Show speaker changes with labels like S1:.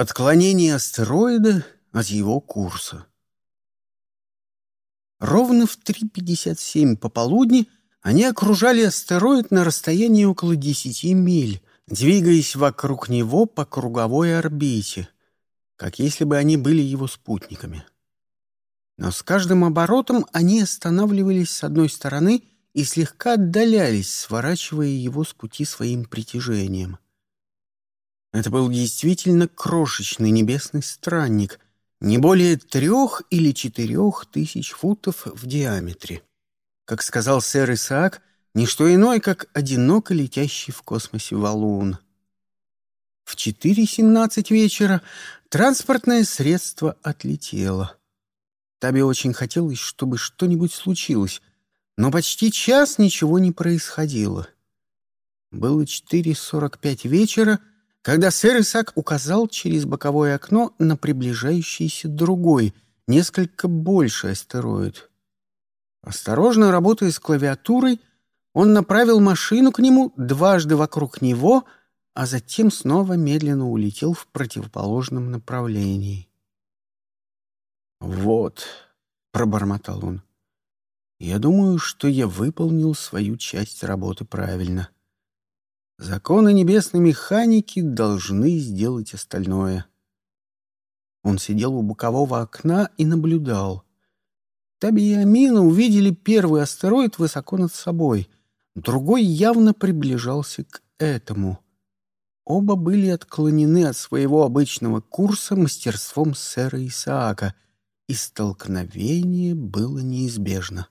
S1: Отклонение астероида от его курса. Ровно в 3.57 пополудни они окружали астероид на расстоянии около 10 миль, двигаясь вокруг него по круговой орбите, как если бы они были его спутниками. Но с каждым оборотом они останавливались с одной стороны и слегка отдалялись, сворачивая его с пути своим притяжением. Это был действительно крошечный небесный странник, не более трех или четырех тысяч футов в диаметре. Как сказал сэр Исаак, не что иное, как одиноко летящий в космосе валун. В 4.17 вечера транспортное средство отлетело. Таби очень хотелось, чтобы что-нибудь случилось, но почти час ничего не происходило. Было 4.45 вечера, когда сэр Исаак указал через боковое окно на приближающийся другой, несколько больший астероид. Осторожно работая с клавиатурой, он направил машину к нему дважды вокруг него, а затем снова медленно улетел в противоположном направлении. «Вот», — пробормотал он, — «я думаю, что я выполнил свою часть работы правильно». Законы небесной механики должны сделать остальное. Он сидел у бокового окна и наблюдал. Таби и Амина увидели первый астероид высоко над собой, другой явно приближался к этому. Оба были отклонены от своего обычного курса мастерством сэра Исаака, и столкновение было неизбежно.